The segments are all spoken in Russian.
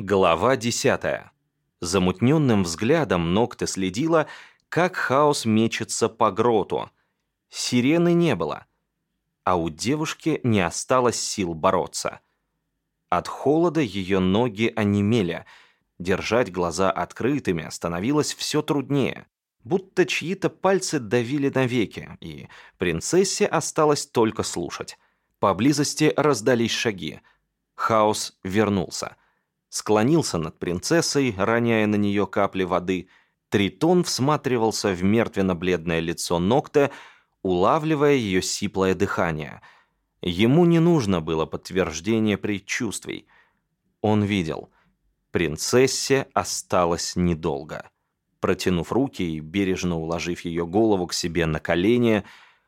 Глава 10. Замутненным взглядом Нокта следила, как хаос мечется по гроту. Сирены не было, а у девушки не осталось сил бороться. От холода ее ноги онемели, держать глаза открытыми становилось все труднее, будто чьи-то пальцы давили навеки, и принцессе осталось только слушать. Поблизости раздались шаги. Хаос вернулся склонился над принцессой, роняя на нее капли воды. Тритон всматривался в мертвенно-бледное лицо Нокта, улавливая ее сиплое дыхание. Ему не нужно было подтверждение предчувствий. Он видел. Принцессе осталось недолго. Протянув руки и бережно уложив ее голову к себе на колени,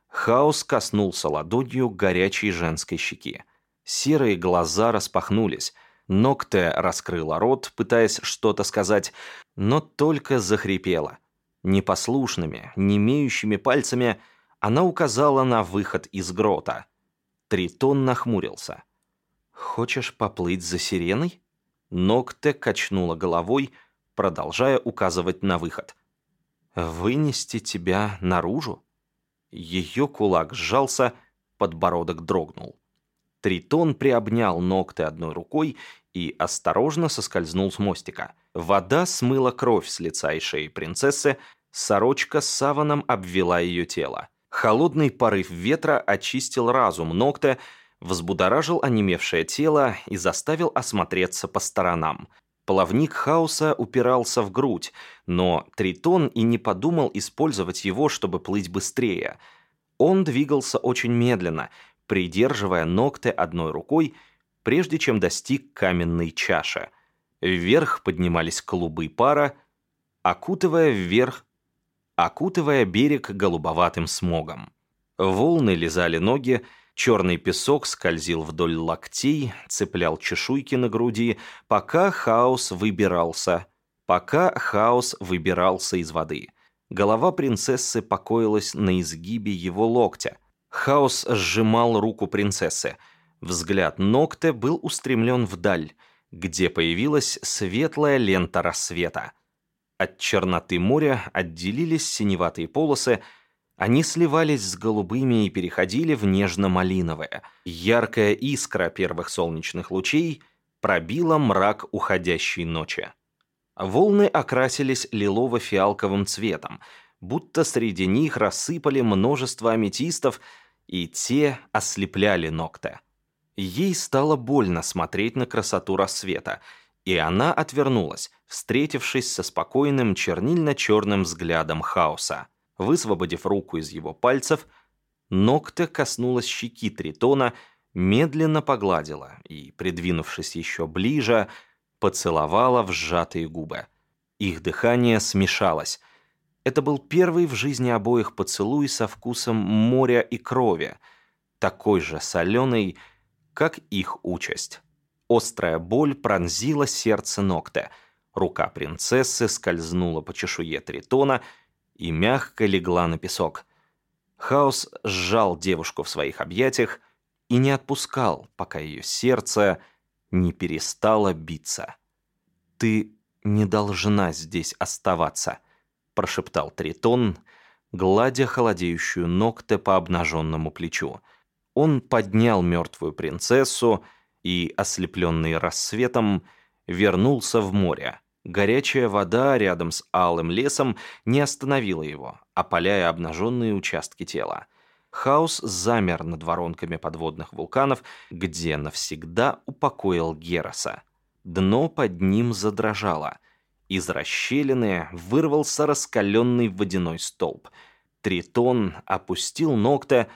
Хаос коснулся ладонью горячей женской щеки. Серые глаза распахнулись — Нокте раскрыла рот, пытаясь что-то сказать, но только захрипела. Непослушными, немеющими пальцами она указала на выход из грота. Тритон нахмурился. «Хочешь поплыть за сиреной?» Нокте качнула головой, продолжая указывать на выход. «Вынести тебя наружу?» Ее кулак сжался, подбородок дрогнул. Тритон приобнял ногты одной рукой и осторожно соскользнул с мостика. Вода смыла кровь с лица и шеи принцессы, сорочка с саваном обвела ее тело. Холодный порыв ветра очистил разум Нокта, взбудоражил онемевшее тело и заставил осмотреться по сторонам. Плавник хаоса упирался в грудь, но Тритон и не подумал использовать его, чтобы плыть быстрее. Он двигался очень медленно, придерживая ногты одной рукой прежде чем достиг каменной чаши. Вверх поднимались клубы пара, окутывая вверх, окутывая берег голубоватым смогом. Волны лизали ноги, черный песок скользил вдоль локтей, цеплял чешуйки на груди, пока хаос выбирался, пока хаос выбирался из воды. Голова принцессы покоилась на изгибе его локтя. Хаос сжимал руку принцессы — Взгляд Нокте был устремлен вдаль, где появилась светлая лента рассвета. От черноты моря отделились синеватые полосы, они сливались с голубыми и переходили в нежно-малиновое. Яркая искра первых солнечных лучей пробила мрак уходящей ночи. Волны окрасились лилово-фиалковым цветом, будто среди них рассыпали множество аметистов, и те ослепляли Нокте. Ей стало больно смотреть на красоту рассвета, и она отвернулась, встретившись со спокойным чернильно-черным взглядом хаоса. Высвободив руку из его пальцев, ногтя коснулась щеки Тритона, медленно погладила и, придвинувшись еще ближе, поцеловала в сжатые губы. Их дыхание смешалось. Это был первый в жизни обоих поцелуй со вкусом моря и крови, такой же соленый, как их участь. Острая боль пронзила сердце Нокте. Рука принцессы скользнула по чешуе Тритона и мягко легла на песок. Хаос сжал девушку в своих объятиях и не отпускал, пока ее сердце не перестало биться. «Ты не должна здесь оставаться», — прошептал Тритон, гладя холодеющую ногте по обнаженному плечу. Он поднял мертвую принцессу и, ослепленный рассветом, вернулся в море. Горячая вода рядом с алым лесом не остановила его, опаляя обнаженные участки тела. Хаос замер над воронками подводных вулканов, где навсегда упокоил Героса. Дно под ним задрожало. Из расщелины вырвался раскаленный водяной столб. Тритон опустил ногта,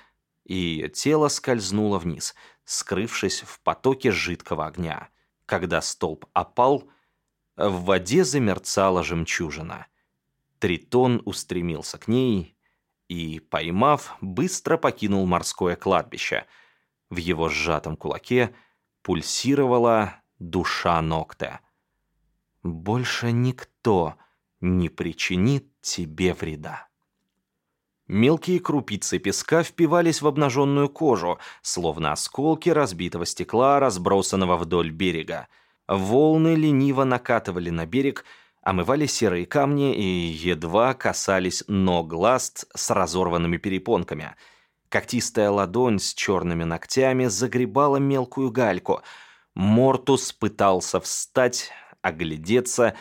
и тело скользнуло вниз, скрывшись в потоке жидкого огня. Когда столб опал, в воде замерцала жемчужина. Тритон устремился к ней и, поймав, быстро покинул морское кладбище. В его сжатом кулаке пульсировала душа Нокте. «Больше никто не причинит тебе вреда». Мелкие крупицы песка впивались в обнаженную кожу, словно осколки разбитого стекла, разбросанного вдоль берега. Волны лениво накатывали на берег, омывали серые камни и едва касались ног ласт с разорванными перепонками. Когтистая ладонь с черными ногтями загребала мелкую гальку. Мортус пытался встать, оглядеться,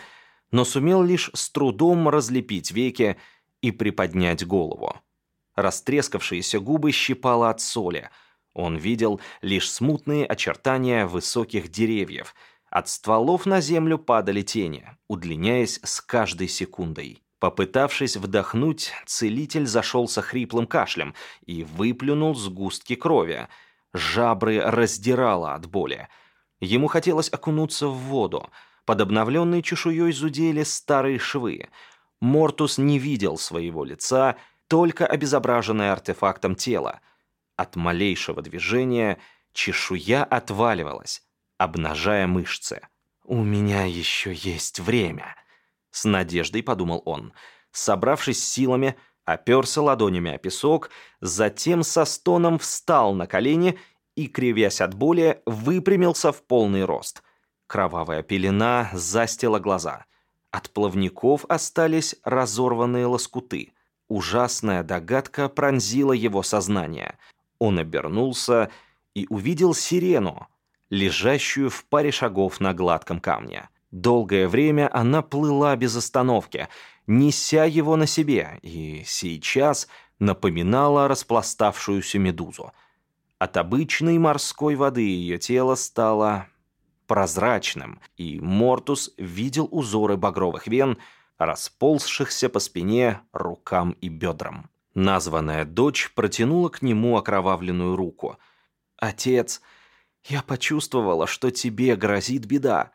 но сумел лишь с трудом разлепить веки и приподнять голову. Растрескавшиеся губы щипало от соли. Он видел лишь смутные очертания высоких деревьев — от стволов на землю падали тени, удлиняясь с каждой секундой. Попытавшись вдохнуть, целитель зашелся хриплым кашлем и выплюнул сгустки крови. Жабры раздирало от боли. Ему хотелось окунуться в воду. Под обновленной чешуей зудели старые швы. Мортус не видел своего лица, только обезображенное артефактом тело. От малейшего движения чешуя отваливалась обнажая мышцы. «У меня еще есть время», — с надеждой подумал он. Собравшись силами, оперся ладонями о песок, затем со стоном встал на колени и, кривясь от боли, выпрямился в полный рост. Кровавая пелена застила глаза. От плавников остались разорванные лоскуты. Ужасная догадка пронзила его сознание. Он обернулся и увидел сирену, лежащую в паре шагов на гладком камне. Долгое время она плыла без остановки, неся его на себе, и сейчас напоминала распластавшуюся медузу. От обычной морской воды ее тело стало прозрачным, и Мортус видел узоры багровых вен, расползшихся по спине, рукам и бедрам. Названная дочь протянула к нему окровавленную руку. «Отец!» Я почувствовала, что тебе грозит беда,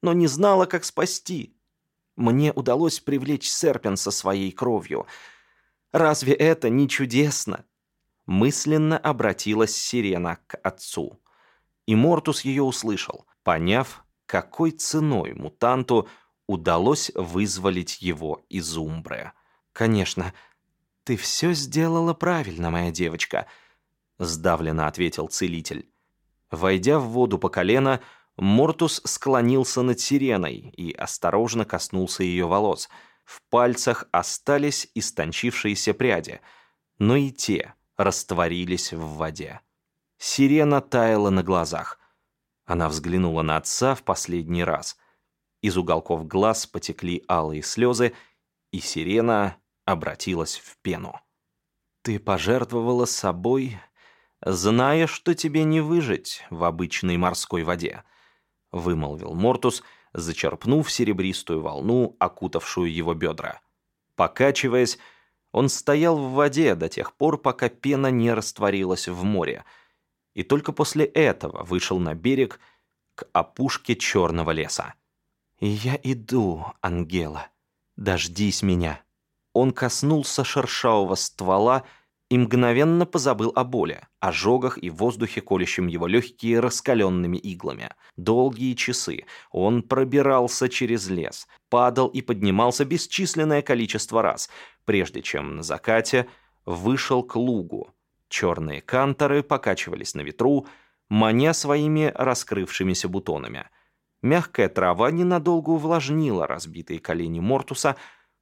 но не знала, как спасти. Мне удалось привлечь Серпенса своей кровью. Разве это не чудесно?» Мысленно обратилась Сирена к отцу. И Мортус ее услышал, поняв, какой ценой мутанту удалось вызволить его из Умбре. «Конечно, ты все сделала правильно, моя девочка», — сдавленно ответил целитель. Войдя в воду по колено, Мортус склонился над сиреной и осторожно коснулся ее волос. В пальцах остались истончившиеся пряди, но и те растворились в воде. Сирена таяла на глазах. Она взглянула на отца в последний раз. Из уголков глаз потекли алые слезы, и сирена обратилась в пену. «Ты пожертвовала собой зная, что тебе не выжить в обычной морской воде», — вымолвил Мортус, зачерпнув серебристую волну, окутавшую его бедра. Покачиваясь, он стоял в воде до тех пор, пока пена не растворилась в море, и только после этого вышел на берег к опушке черного леса. «И я иду, Ангела, дождись меня». Он коснулся шершавого ствола, и мгновенно позабыл о боли, ожогах и воздухе, колющем его легкие раскаленными иглами. Долгие часы он пробирался через лес, падал и поднимался бесчисленное количество раз, прежде чем на закате вышел к лугу. Черные канторы покачивались на ветру, маня своими раскрывшимися бутонами. Мягкая трава ненадолго увлажнила разбитые колени Мортуса,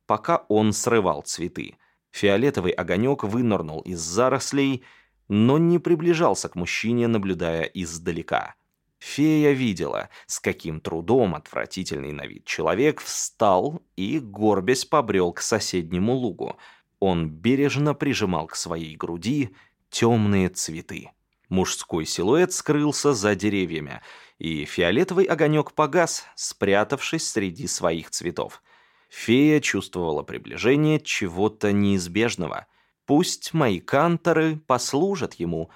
пока он срывал цветы. Фиолетовый огонек вынырнул из зарослей, но не приближался к мужчине, наблюдая издалека. Фея видела, с каким трудом отвратительный на вид человек встал и, горбясь, побрел к соседнему лугу. Он бережно прижимал к своей груди темные цветы. Мужской силуэт скрылся за деревьями, и фиолетовый огонек погас, спрятавшись среди своих цветов. Фея чувствовала приближение чего-то неизбежного. Пусть мои канторы послужат ему,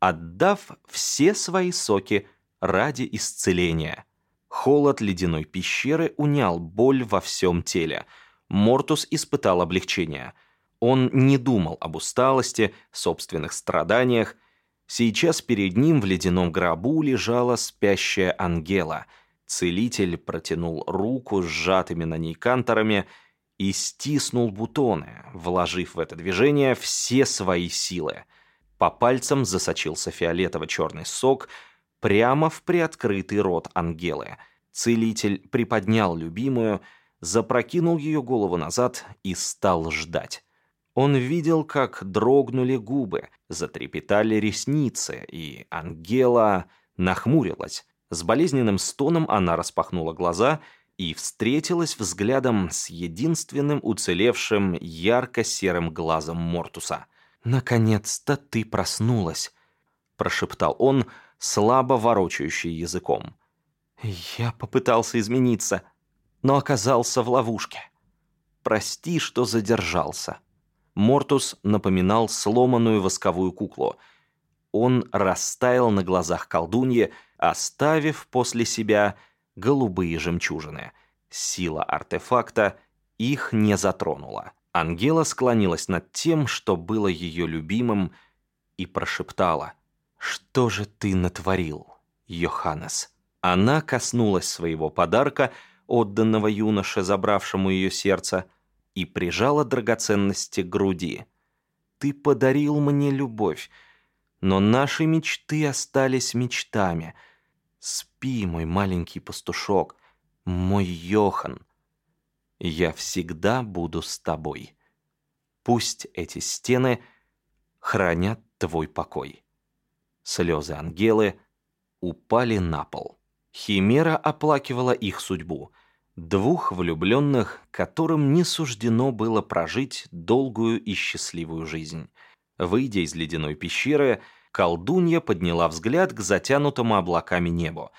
отдав все свои соки ради исцеления. Холод ледяной пещеры унял боль во всем теле. Мортус испытал облегчение. Он не думал об усталости, собственных страданиях. Сейчас перед ним в ледяном гробу лежала спящая Ангела — Целитель протянул руку с сжатыми на ней канторами и стиснул бутоны, вложив в это движение все свои силы. По пальцам засочился фиолетово-черный сок прямо в приоткрытый рот Ангелы. Целитель приподнял любимую, запрокинул ее голову назад и стал ждать. Он видел, как дрогнули губы, затрепетали ресницы, и Ангела нахмурилась. С болезненным стоном она распахнула глаза и встретилась взглядом с единственным уцелевшим ярко-серым глазом Мортуса. «Наконец-то ты проснулась», — прошептал он, слабо ворочающий языком. «Я попытался измениться, но оказался в ловушке. Прости, что задержался». Мортус напоминал сломанную восковую куклу. Он растаял на глазах колдуньи, оставив после себя голубые жемчужины. Сила артефакта их не затронула. Ангела склонилась над тем, что было ее любимым, и прошептала «Что же ты натворил, Йоханнес?» Она коснулась своего подарка, отданного юноше, забравшему ее сердце, и прижала драгоценности к груди. «Ты подарил мне любовь, но наши мечты остались мечтами. Спи, мой маленький пастушок, мой Йохан. Я всегда буду с тобой. Пусть эти стены хранят твой покой». Слезы Ангелы упали на пол. Химера оплакивала их судьбу — Двух влюбленных, которым не суждено было прожить долгую и счастливую жизнь. Выйдя из ледяной пещеры, колдунья подняла взгляд к затянутому облаками небу.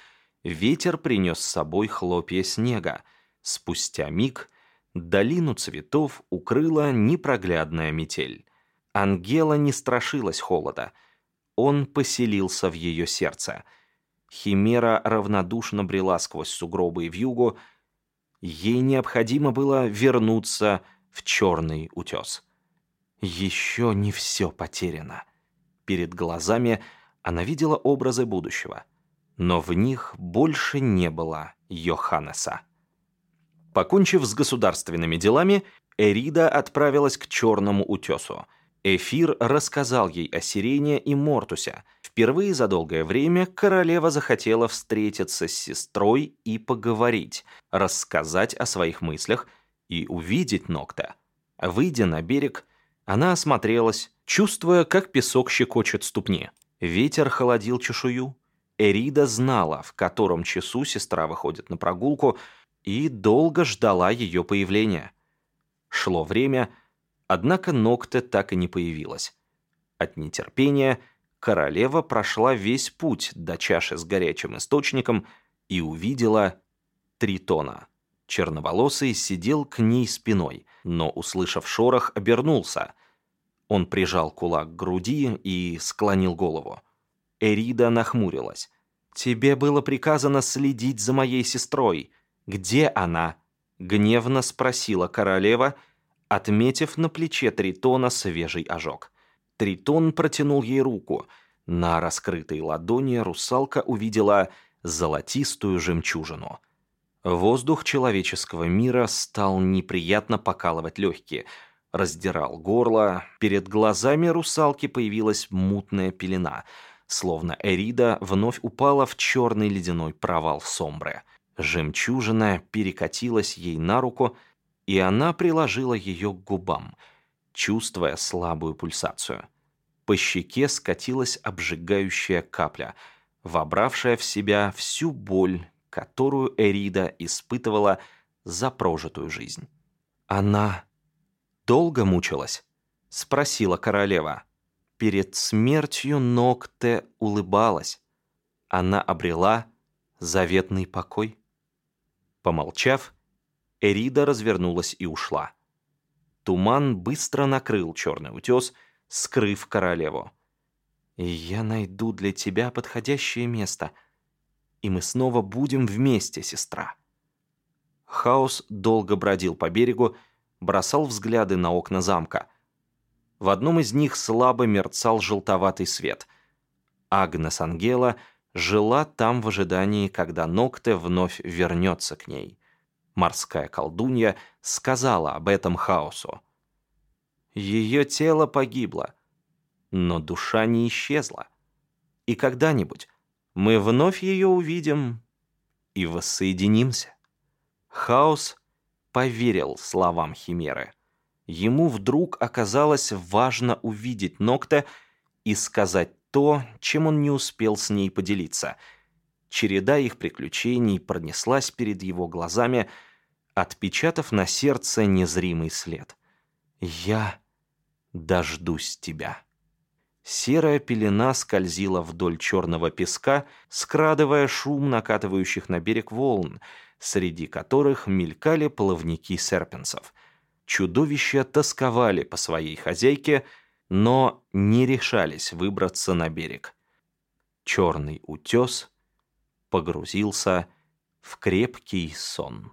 Ветер принес с собой хлопья снега. Спустя миг долину цветов укрыла непроглядная метель. Ангела не страшилась холода. Он поселился в ее сердце. Химера равнодушно брела сквозь сугробы и вьюгу, Ей необходимо было вернуться в черный утес. Еще не все потеряно. Перед глазами она видела образы будущего, но в них больше не было Йоханнеса. Покончив с государственными делами, Эрида отправилась к черному утесу. Эфир рассказал ей о Сирене и Мортусе. Впервые за долгое время королева захотела встретиться с сестрой и поговорить, рассказать о своих мыслях и увидеть Нокта. Выйдя на берег, она осмотрелась, чувствуя, как песок щекочет ступни. Ветер холодил чешую. Эрида знала, в котором часу сестра выходит на прогулку, и долго ждала ее появления. Шло время — Однако Нокте так и не появилась. От нетерпения королева прошла весь путь до чаши с горячим источником и увидела Тритона. Черноволосый сидел к ней спиной, но, услышав шорох, обернулся. Он прижал кулак к груди и склонил голову. Эрида нахмурилась. «Тебе было приказано следить за моей сестрой. Где она?» Гневно спросила королева, — отметив на плече Тритона свежий ожог. Тритон протянул ей руку. На раскрытой ладони русалка увидела золотистую жемчужину. Воздух человеческого мира стал неприятно покалывать легкие, раздирал горло, перед глазами русалки появилась мутная пелена, словно Эрида вновь упала в черный ледяной провал Сомбре. Жемчужина перекатилась ей на руку и она приложила ее к губам, чувствуя слабую пульсацию. По щеке скатилась обжигающая капля, вобравшая в себя всю боль, которую Эрида испытывала за прожитую жизнь. «Она долго мучилась?» — спросила королева. Перед смертью Нокте улыбалась. Она обрела заветный покой. Помолчав, Эрида развернулась и ушла. Туман быстро накрыл черный утес, скрыв королеву. «Я найду для тебя подходящее место, и мы снова будем вместе, сестра». Хаос долго бродил по берегу, бросал взгляды на окна замка. В одном из них слабо мерцал желтоватый свет. Агнес Ангела жила там в ожидании, когда Нокте вновь вернется к ней морская колдунья, сказала об этом хаосу. Ее тело погибло, но душа не исчезла. И когда-нибудь мы вновь ее увидим и воссоединимся. Хаос поверил словам Химеры. Ему вдруг оказалось важно увидеть Нокта и сказать то, чем он не успел с ней поделиться. Череда их приключений пронеслась перед его глазами, отпечатав на сердце незримый след. «Я дождусь тебя». Серая пелена скользила вдоль черного песка, скрадывая шум накатывающих на берег волн, среди которых мелькали плавники серпенсов. Чудовища тосковали по своей хозяйке, но не решались выбраться на берег. Черный утес погрузился в крепкий сон.